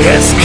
Yes,